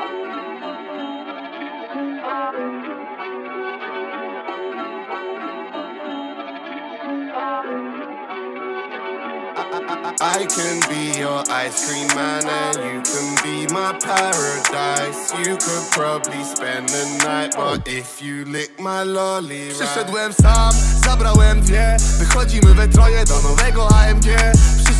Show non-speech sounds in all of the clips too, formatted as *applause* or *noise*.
Thank you. I can be your ice cream man and you can be my paradise. You could probably spend the night, but if you lick my lolly right. Przyszedłem sam, zabrałem dwie. Wychodzimy we troje do nowego AMG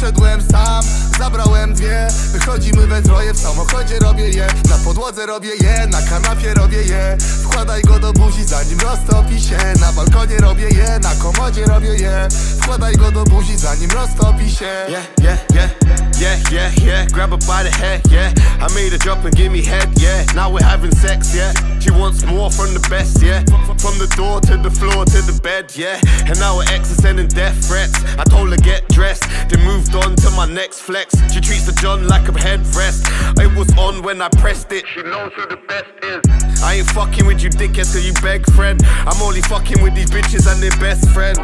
Przyszedłem sam, zabrałem dwie. Wychodzimy we troje, w samochodzie robię je. Na podłodze robię je, na kanapie robię je. Wkładaj go do buzi zanim roztopi się. Na balkonie robię je, na komodzie robię je. Wkładaj go do buzi zanim roztopi się. Yeah, yeah, yeah, yeah, yeah, yeah. Grab her by the hair, yeah. I made her drop and give me head, yeah. Now we're having sex, yeah. She wants more from the best, yeah. From the door to the floor to the bed, yeah. And now her ex is sending death threats. I told her get dressed, then moved on to my next flex. She treats the John like a headrest. It was on when I pressed it. She knows who the best is. I ain't fucking with you dickheads till you beg, friend. I'm only fucking with these bitches and their best friend.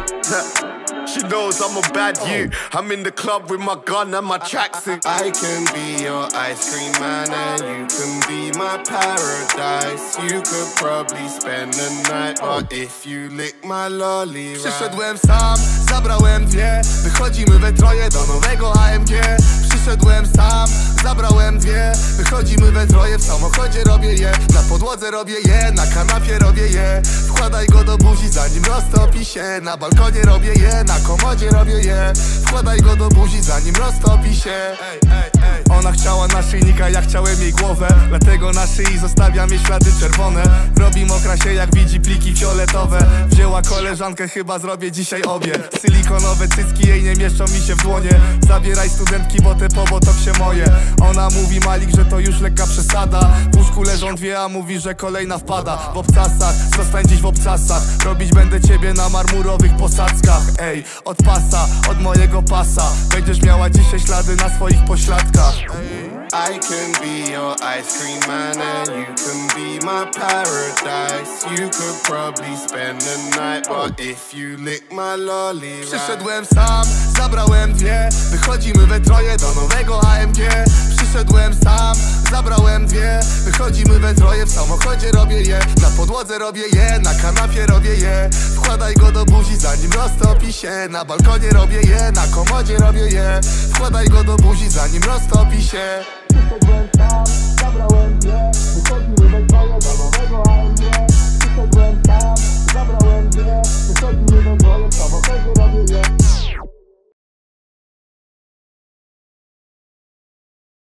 *laughs* She knows I'm a bad oh. you. I'm in the club with my gun and my tracksuit. I can be your ice cream man and you can be my paradise. You could probably spend the night, but oh. if you lick my lolly right. Przyszedłem sam, zabrałem dwie Wychodzimy we troje do nowego AMG Wychodzimy we troje, w samochodzie robię je Na podłodze robię je, na kanapie robię je. Wkładaj go do buzi zanim roztopi się Na balkonie robię je, na komodzie robię je. Wkładaj go do buzi zanim roztopi się. Ona chciała naszyjnika, ja chciałem jej głowę. Dlatego na szyi zostawiam jej ślady czerwone. Robi mokra się jak widzi pliki fioletowe Wzięła koleżankę, chyba zrobię dzisiaj obie Silikonowe cycki jej nie mieszczą mi się w dłonie. Zabieraj studentki, bo te pobotok się moje. Ona mówi Malik, że to już lekka przesada. W łóżku leżą dwie, a mówi, że kolejna wpada. W obcasach, zostań dziś w obcasach. Robić będę ciebie na marmurowych posadzkach. Ej, od pasa, od mojego pasa. Będziesz miała dzisiaj ślady na swoich pośladkach I can be your ice cream man and you can be my paradise. You could probably spend the night, but if you lick my lolly. Przyszedłem sam, zabrałem dwie Wychodzimy we troje do nowego AMG Przyszedłem sam, zabrałem dwie Wychodzimy we troje, w samochodzie robię je. Na podłodze robię je, na kanapie robię je. Wkładaj go do buzi zanim roztopi się. Na balkonie robię je, na komodzie robię je. Wkładaj go do buzi zanim roztopi się. Przyszedłem sam, zabrałem dwie. Wychodzimy we troje